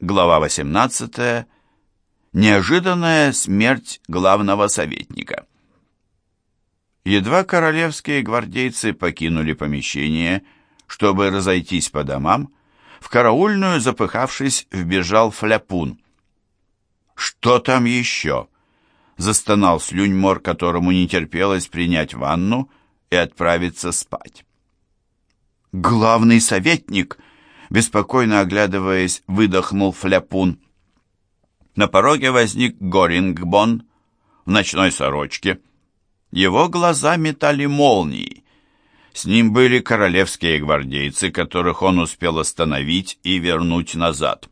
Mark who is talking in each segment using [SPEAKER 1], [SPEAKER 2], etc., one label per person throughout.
[SPEAKER 1] Глава 18. Неожиданная смерть главного советника. Едва королевские гвардейцы покинули помещение, чтобы разойтись по домам, в караульную, запыхавшись, вбежал Фляпун. «Что там еще?» — застонал Слюньмор, которому не терпелось принять ванну и отправиться спать. «Главный советник!» Беспокойно оглядываясь, выдохнул Фляпун. На пороге возник Горингбон в ночной сорочке. Его глаза метали молнии. С ним были королевские гвардейцы, которых он успел остановить и вернуть назад.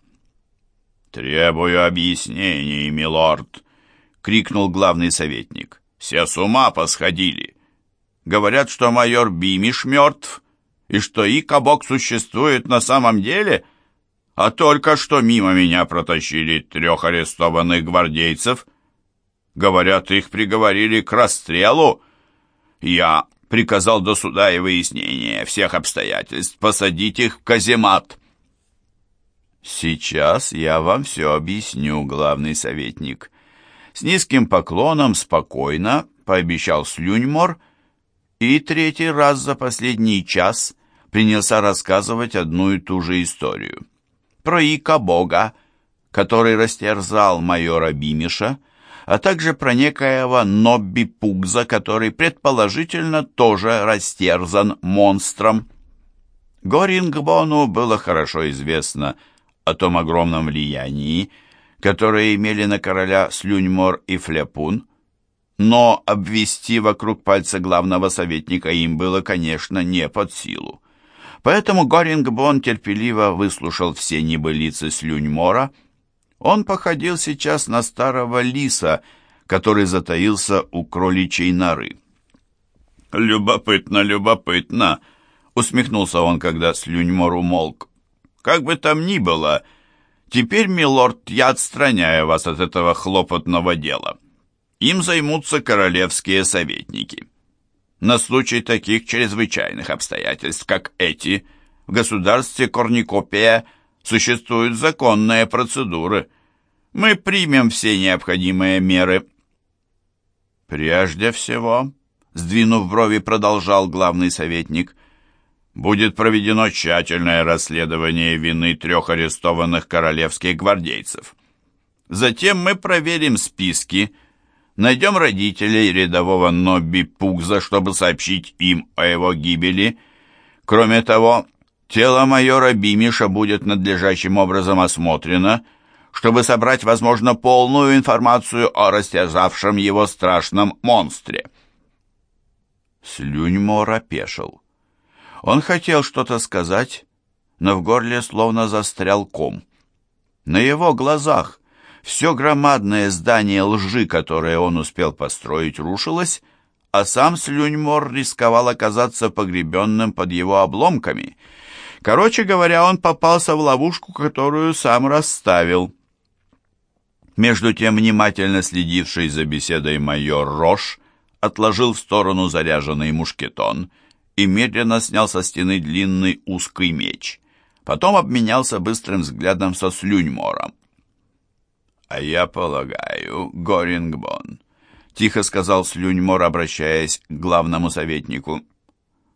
[SPEAKER 1] «Требую объяснений, милорд!» — крикнул главный советник. «Все с ума посходили. Говорят, что майор Бимиш мертв, и что Икабок существует на самом деле, а только что мимо меня протащили трех арестованных гвардейцев. Говорят, их приговорили к расстрелу. Я приказал до суда и выяснения всех обстоятельств посадить их в каземат. «Сейчас я вам все объясню, главный советник». С низким поклоном спокойно пообещал Слюньмор и третий раз за последний час принялся рассказывать одну и ту же историю. Про Ика Бога, который растерзал майора Бимиша, а также про некоего Нобби Пугза, который предположительно тоже растерзан монстром. Горингбону было хорошо известно о том огромном влиянии, которое имели на короля Слюньмор и Фляпун, но обвести вокруг пальца главного советника им было, конечно, не под силу. Поэтому Горингбон терпеливо выслушал все небылицы Слюньмора. Он походил сейчас на старого лиса, который затаился у кроличьей норы. «Любопытно, любопытно!» — усмехнулся он, когда Слюньмор умолк. «Как бы там ни было, теперь, милорд, я отстраняю вас от этого хлопотного дела. Им займутся королевские советники». На случай таких чрезвычайных обстоятельств, как эти, в государстве Корникопия существуют законные процедуры. Мы примем все необходимые меры. Прежде всего, сдвинув брови, продолжал главный советник, будет проведено тщательное расследование вины трех арестованных королевских гвардейцев. Затем мы проверим списки, Найдем родителей рядового Нобби Пугза, чтобы сообщить им о его гибели. Кроме того, тело майора Бимиша будет надлежащим образом осмотрено, чтобы собрать, возможно, полную информацию о растерзавшем его страшном монстре. Слюньмор опешил. Он хотел что-то сказать, но в горле словно застрял ком. На его глазах все громадное здание лжи, которое он успел построить, рушилось, а сам Слюньмор рисковал оказаться погребенным под его обломками. Короче говоря, он попался в ловушку, которую сам расставил. Между тем, внимательно следивший за беседой майор Рош отложил в сторону заряженный мушкетон и медленно снял со стены длинный узкий меч. Потом обменялся быстрым взглядом со Слюньмором. «А я полагаю, Горингбон», — тихо сказал Слюньмор, обращаясь к главному советнику,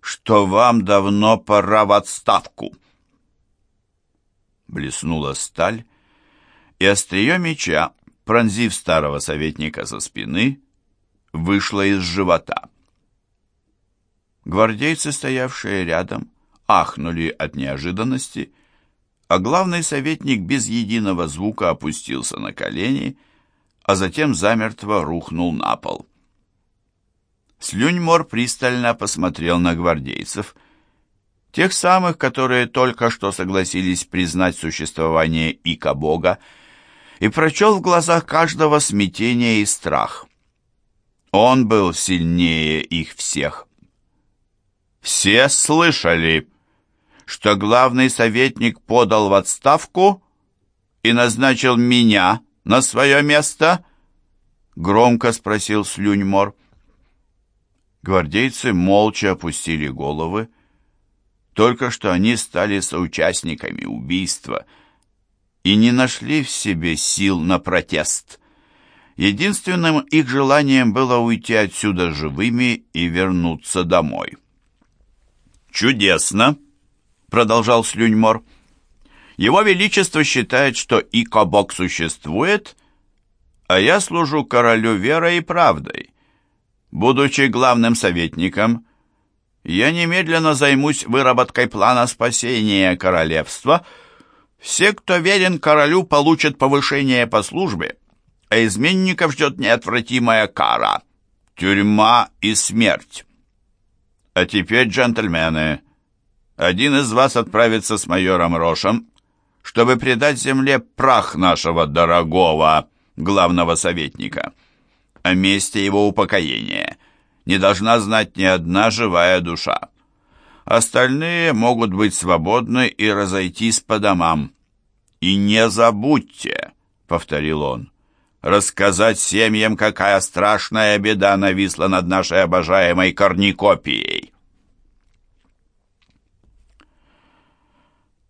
[SPEAKER 1] «что вам давно пора в отставку». Блеснула сталь, и острие меча, пронзив старого советника со спины, вышло из живота. Гвардейцы, стоявшие рядом, ахнули от неожиданности а главный советник без единого звука опустился на колени, а затем замертво рухнул на пол. Слюньмор пристально посмотрел на гвардейцев, тех самых, которые только что согласились признать существование Ика Бога, и прочел в глазах каждого смятение и страх. Он был сильнее их всех. «Все слышали!» Что главный советник подал в отставку и назначил меня на свое место?» Громко спросил Слюньмор. Гвардейцы молча опустили головы. Только что они стали соучастниками убийства. и не нашли в себе сил на протест. Единственным их желанием было уйти отсюда живыми и вернуться домой. «Чудесно!» — продолжал Слюньмор. «Его Величество считает, что Икобок существует, а я служу королю верой и правдой. Будучи главным советником, я немедленно займусь выработкой плана спасения королевства. Все, кто верен королю, получат повышение по службе, а изменников ждет неотвратимая кара — тюрьма и смерть. А теперь, джентльмены, один из вас отправится с майором Рошем, чтобы предать земле прах нашего дорогого главного советника. О месте его упокоения не должна знать ни одна живая душа. Остальные могут быть свободны и разойтись по домам. «И не забудьте», — повторил он, — «рассказать семьям, какая страшная беда нависла над нашей обожаемой корникопией.